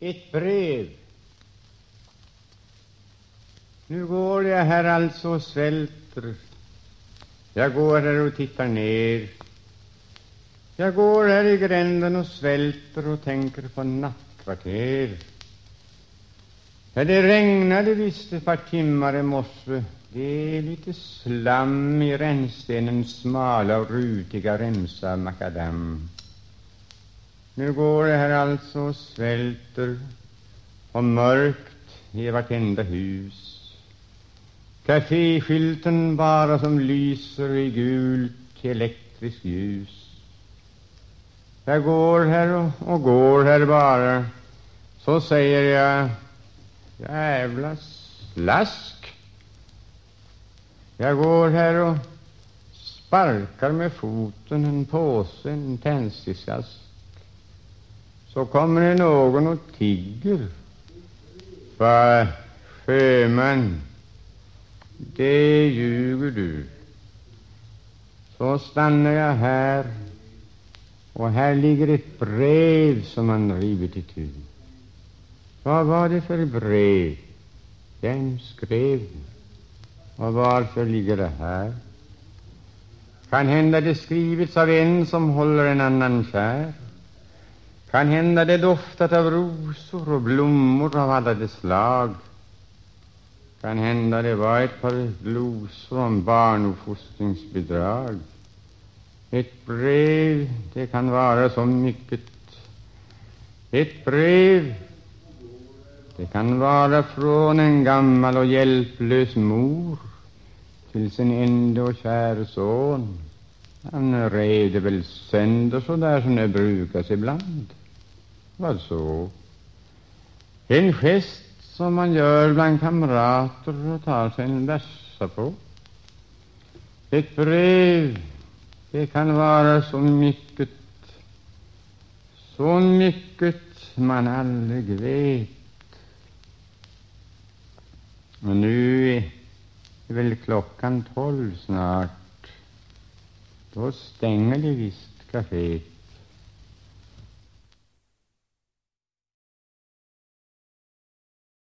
ett brev. Nu går jag här alltså och svälter. Jag går här och tittar ner. Jag går här i gränden och svälter och tänker på nattkvarter. Ja, det regnade visst ett par timmar i morse. Det är lite slam i rännstenens smala och rutiga remsa makadam. Nu går jag här alltså och svälter och mörkt i vartenda hus. Caféskylten bara som lyser i gult elektriskt ljus. Jag går här och, och går här bara. Så säger jag, jävla slask. Jag går här och sparkar med foten en påse, en tändsticksask. Så kommer det någon och tigger. Vad, sjöman, det ljuger du. Så stannar jag här och här ligger ett brev som han rivit itu. Vad var det för brev? Vem skrev det? Och varför ligger det här? Kan hända det skrivits av en som håller en annan kär. Kan hända det doftat av rosor och blommor av alla de slag. Kan hända det var ett par glosor om barnuppfostringsbidrag. Ett brev, det kan vara så mycket. Ett brev, det kan vara från en gammal och hjälplös mor till sin ende och käre son. Han rev det väl sönder så där som det brukas ibland. Vad så? En gest som man gör bland kamrater och tar sig en bärsa på. Ett brev, det kan vara så mycket, så mycket man aldrig vet. Och nu är väl klockan tolv snart. Då stänger de kaféet.